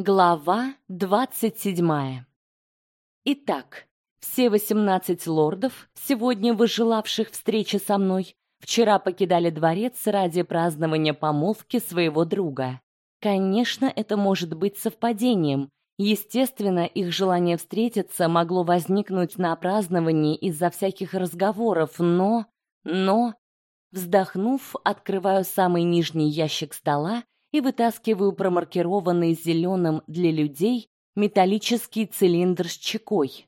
Глава двадцать седьмая. Итак, все восемнадцать лордов, сегодня выжелавших встречи со мной, вчера покидали дворец ради празднования помолвки своего друга. Конечно, это может быть совпадением. Естественно, их желание встретиться могло возникнуть на праздновании из-за всяких разговоров, но но вздохнув, открываю самый нижний ящик стола и вытаскиваю промаркированный зеленым для людей металлический цилиндр с чекой.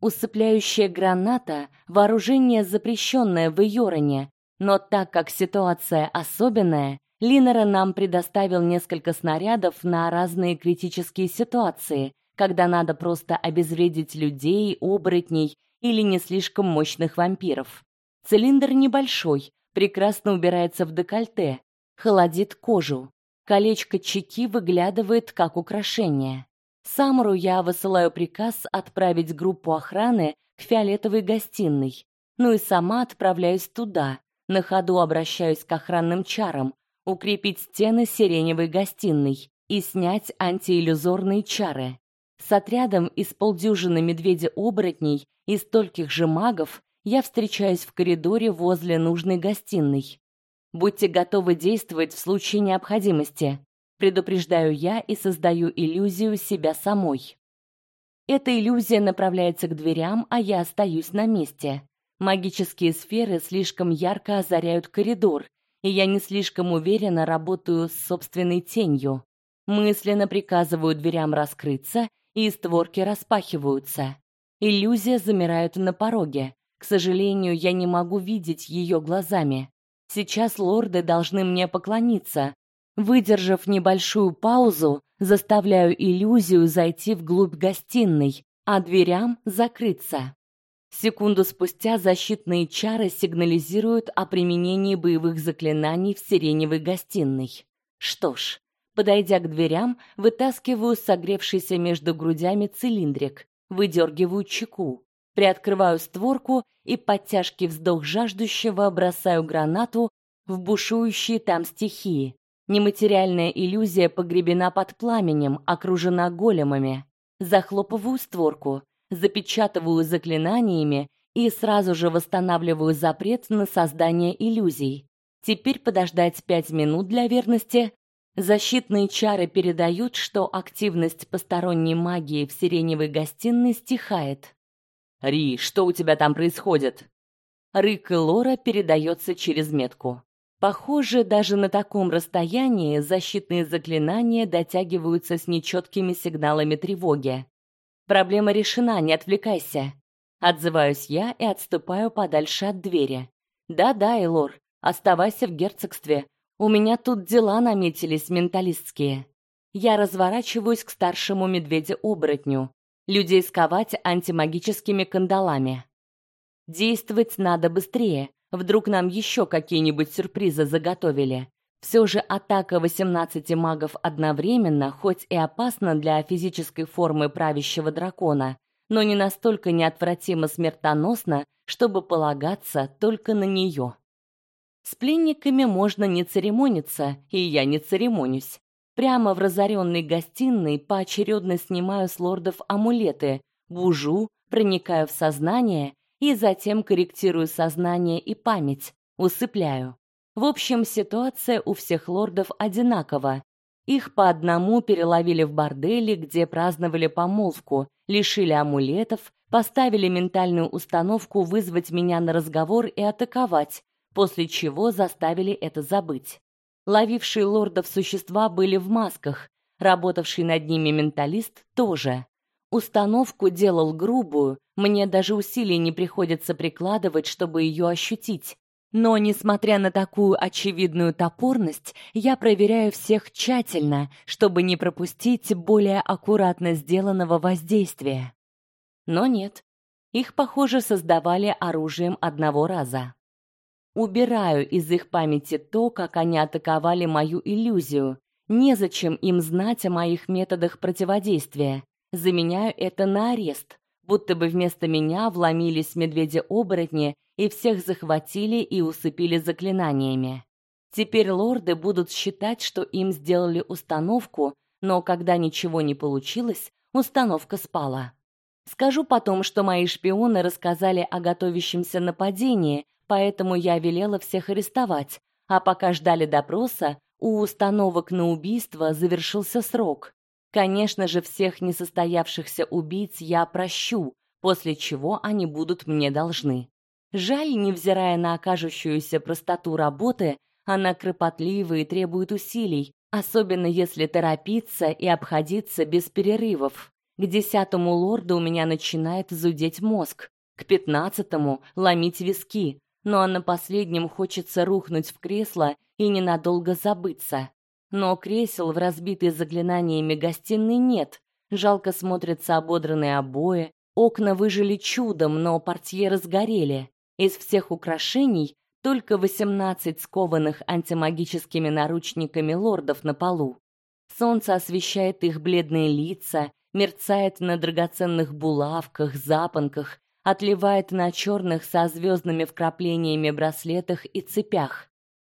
Усыпляющая граната вооружение запрещенное в Йороне, но так как ситуация особенная, Линнера нам предоставил несколько снарядов на разные критические ситуации, когда надо просто обезвредить людей, оборотней или не слишком мощных вампиров. Цилиндр небольшой, прекрасно убирается в декольте, холодит кожу. Колечко чеки выглядывает как украшение. Самру я высылаю приказ отправить группу охраны к фиолетовой гостиной. Ну и сама отправляюсь туда. На ходу обращаюсь к охранным чарам, укрепить стены сиреневой гостиной и снять антииллюзорные чары. С отрядом из полдюжины медведя-оборотней и стольких же магов я встречаюсь в коридоре возле нужной гостиной. Будьте готовы действовать в случае необходимости. Предупреждаю я и создаю иллюзию себя самой. Эта иллюзия направляется к дверям, а я остаюсь на месте. Магические сферы слишком ярко озаряют коридор, и я не слишком уверенно работаю с собственной тенью. Мысленно приказываю дверям раскрыться, и створки распахиваются. Иллюзия замирает на пороге. К сожалению, я не могу видеть ее глазами. Сейчас лорды должны мне поклониться. Выдержав небольшую паузу, заставляю иллюзию зайти вглубь гостиной, а дверям закрыться. Секунду спустя защитные чары сигнализируют о применении боевых заклинаний в сиреневой гостиной. Что ж, подойдя к дверям, вытаскиваю согревшийся между грудями цилиндрик, выдергиваю чеку. Приоткрываю створку и под тяжкий вздох жаждущего бросаю гранату в бушующие там стихии. Нематериальная иллюзия погребена под пламенем, окружена големами. Захлопываю створку, запечатываю заклинаниями и сразу же восстанавливаю запрет на создание иллюзий. Теперь подождать пять минут для верности. Защитные чары передают, что активность посторонней магии в сиреневой гостиной стихает. Ри, что у тебя там происходит? Рык Лора передается через метку. Похоже, даже на таком расстоянии защитные заклинания дотягиваются с нечеткими сигналами тревоги. Проблема решена, не отвлекайся. Отзываюсь я и отступаю подальше от двери. Да-да, Элор, оставайся в герцогстве. У меня тут дела наметились менталистские. Я разворачиваюсь к старшему медведю-оборотню людей сковать антимагическими кандалами. Действовать надо быстрее, вдруг нам еще какие-нибудь сюрпризы заготовили. Все же атака 18 магов одновременно, хоть и опасна для физической формы правящего дракона, но не настолько неотвратимо смертоносна, чтобы полагаться только на нее. С пленниками можно не церемониться, и я не церемонюсь. Прямо в разоренной гостиной поочередно снимаю с лордов амулеты, бужу, проникаю в сознание и затем корректирую сознание и память, усыпляю. В общем, ситуация у всех лордов одинакова. Их по одному переловили в борделе, где праздновали помолвку, лишили амулетов, поставили ментальную установку вызвать меня на разговор и атаковать, после чего заставили это забыть. Ловившие лордов существа были в масках, работавший над ними менталист тоже. Установку делал грубую, мне даже усилий не приходится прикладывать, чтобы ее ощутить. Но несмотря на такую очевидную топорность, я проверяю всех тщательно, чтобы не пропустить более аккуратно сделанного воздействия. Но нет. Их, похоже, создавали оружием одного раза. Убираю из их памяти то, как они атаковали мою иллюзию. Незачем им знать о моих методах противодействия. Заменяю это на арест, будто бы вместо меня вломились медведи-оборотни и всех захватили и усыпили заклинаниями. Теперь лорды будут считать, что им сделали установку, но когда ничего не получилось, установка спала. Скажу потом, что мои шпионы рассказали о готовящемся нападении, поэтому я велела всех арестовать, а пока ждали допроса, у установок на убийство завершился срок. Конечно же, всех несостоявшихся убийц я прощу, после чего они будут мне должны. Жаль, невзирая на окажущуюся простоту работы, она кропотлива и требует усилий, особенно если торопиться и обходиться без перерывов. К десятому лорду у меня начинает зудеть мозг, к пятнадцатому ломить виски, ну а на последнем хочется рухнуть в кресло и ненадолго забыться. Но кресел в разбитой заклинаниями гостиной нет. Жалко смотрятся ободранные обои, окна выжили чудом, но портьеры сгорели. Из всех украшений только восемнадцать скованных антимагическими наручниками лордов на полу. Солнце освещает их бледные лица, мерцает на драгоценных булавках, запонках, отливает на черных со звездными вкраплениями браслетах и цепях.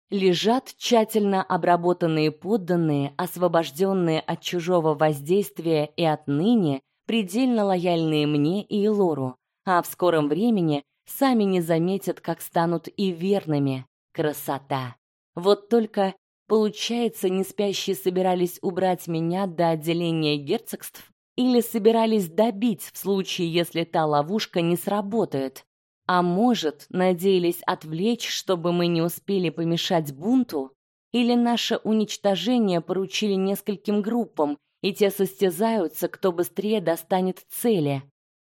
Лежат тщательно обработанные подданные, освобожденные от чужого воздействия и отныне предельно лояльные мне и Лору, а в скором времени сами не заметят, как станут и верными. Красота. Вот только получается, не спящие собирались убрать меня до отделения герцогств или собирались добить в случае, если та ловушка не сработает. А может, надеялись отвлечь, чтобы мы не успели помешать бунту, или наше уничтожение поручили нескольким группам, и те состязаются, кто быстрее достанет цели.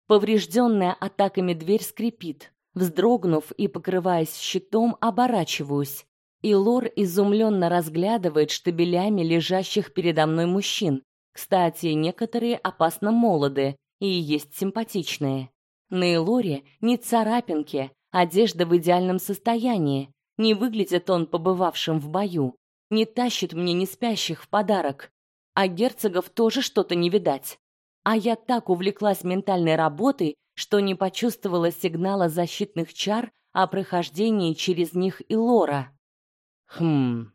Поврежденная атаками дверь скрипит. Вздрогнув и покрываясь щитом, оборачиваюсь. И Лор изумленно разглядывает штабелями лежащих передо мной мужчин. Кстати, некоторые опасно молоды и есть симпатичные. На Элоре ни царапинки, одежда в идеальном состоянии. Не выглядит он побывавшим в бою, не тащит мне не спящих в подарок. А герцогов тоже что-то не видать. А я так увлеклась ментальной работой, что не почувствовала сигнала защитных чар о прохождении через них и. Хм.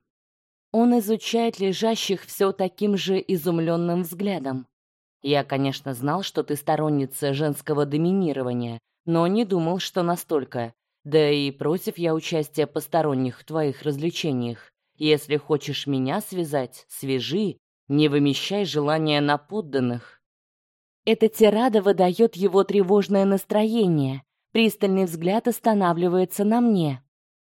Он изучает лежащих все таким же изумленным взглядом. Я, конечно, знал, что ты сторонница женского доминирования, но не думал, что настолько. Да и против я участия посторонних в твоих развлечениях. Если хочешь меня связать, свяжи, не вымещай желания на подданных. Эта тирада выдает его тревожное настроение. Пристальный взгляд останавливается на мне.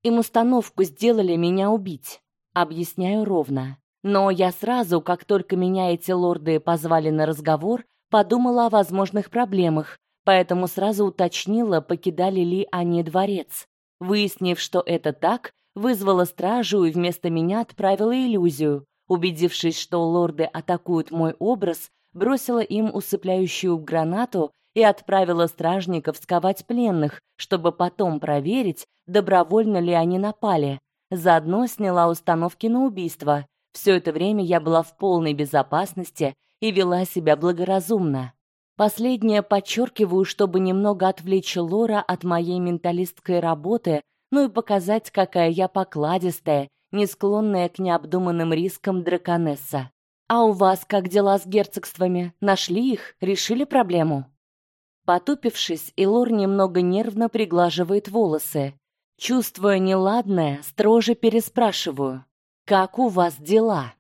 Им установку сделали меня убить. Объясняю ровно. Но я сразу, как только меня эти лорды позвали на разговор, подумала о возможных проблемах, поэтому сразу уточнила, покидали ли они дворец. Выяснив, что это так, вызвала стражу и вместо меня отправила иллюзию. Убедившись, что лорды атакуют мой образ, бросила им усыпляющую гранату и отправила стражников сковать пленных, чтобы потом проверить, добровольно ли они напали. Заодно сняла установки на убийство. Все это время я была в полной безопасности и вела себя благоразумно. Последнее подчеркиваю, чтобы немного отвлечь Лора от моей менталистской работы, ну и показать, какая я покладистая, не склонная к необдуманным рискам драконесса. А у вас как дела с герцогствами? Нашли их? Решили проблему? Потупившись, Илор немного нервно приглаживает волосы. Чувствуя неладное, строже переспрашиваю: "Как у вас дела?"